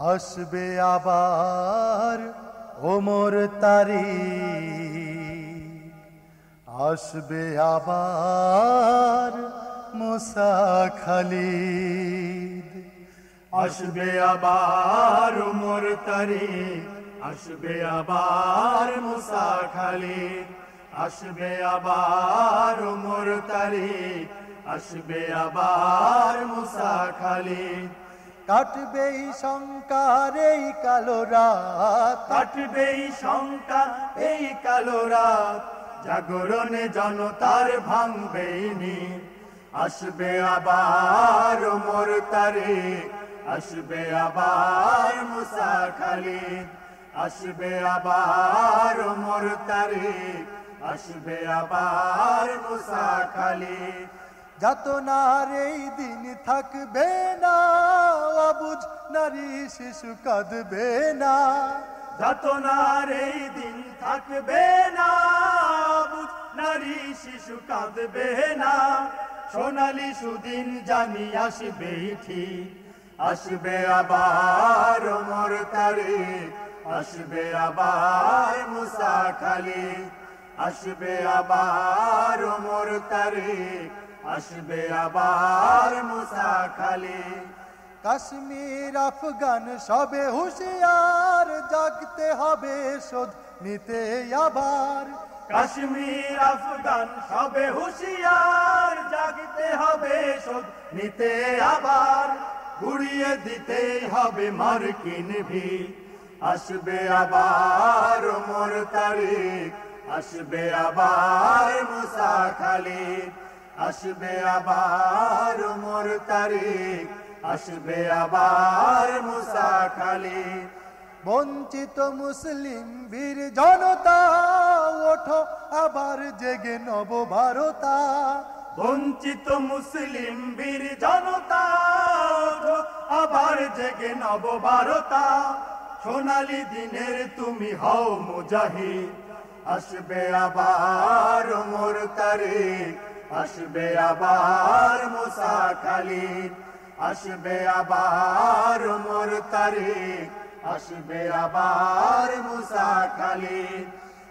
আসবে আবার ওমর তারি। আসবে আবার মুসা খালিদ। আসবে আবার উমর তারি। আসবে আবার মুসা খালিদ। আসবে আবার উমর তারি। আসবে আবার মুসা খালিদ। কাটবে শঙ্কার এই কালো রাত। কাটবে শঙ্কা এই কালো রাত। জাগরণে জনতার ভাঙবে আসবে আবার মোর তারে আসবে আবার মুসা খালিদ। আসবে আবার মোর তারে আসবে আবার মুসা খালিদ। যাতনার এই দিন থাকবে না অবুঝ নারী শিশু কাঁদবে না। যাতনার এই দিন থাকবে না বুঝ নারী শিশু কাঁদবে না। সোনালি সুদিন জানি আসবে ঠিক, আসবে আবার মোর তারে আসবে আবার মুসা খালি আসবে আবার মোর তারে আসবে আবার মুসা খালি। কাশ্মীর আফগান সবে হুশিয়ার জাগতে হবে শোধ নিতে আবার। কাশ্মীর আফগান সবে হুশিয়ার জাগতে হবে শোধ নিতে আবার। ঘুরিয়ে দিতে হবে মার্কিন ভি আসবে আবার মোর তারিখ আসবে আবার মুসা খালিদ আসবে আবার মোর তারিখ আসবে আবার মুসা খালি বঞ্চিত মুসলিম বীর জনতা ওঠো আবার জেগে নব ভারতা। বঞ্চিত মুসলিম বীর জনতা ওঠো, আবার জেগে নব ভারতা। সোনালি দিনের তুমি হও মুজাহিদ আসবে আবার মোর তারিখ আসবে আবার মুসা খালিদ, আসবে আবার মোর তারিখ আসবে আবার মুসা খালিদ।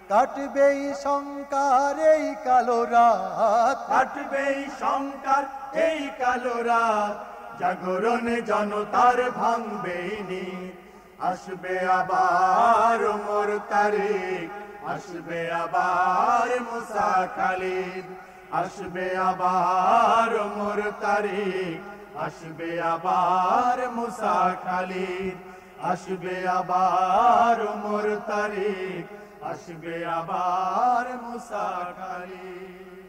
কাটবে শঙ্কার এই কালো রাত। কাটবে শঙ্কার এই কালো রাত। জাগরণে জনতার ভাঙবে নি আসবে আবার মোর তারিখ আসবে আবার মুসা খালিদ। আসবে আবার মোর তারিখ আসবে আবার মুসা খালিদ আসবে আবার মোর তারিখ আসবে আবার মুসা খালিদ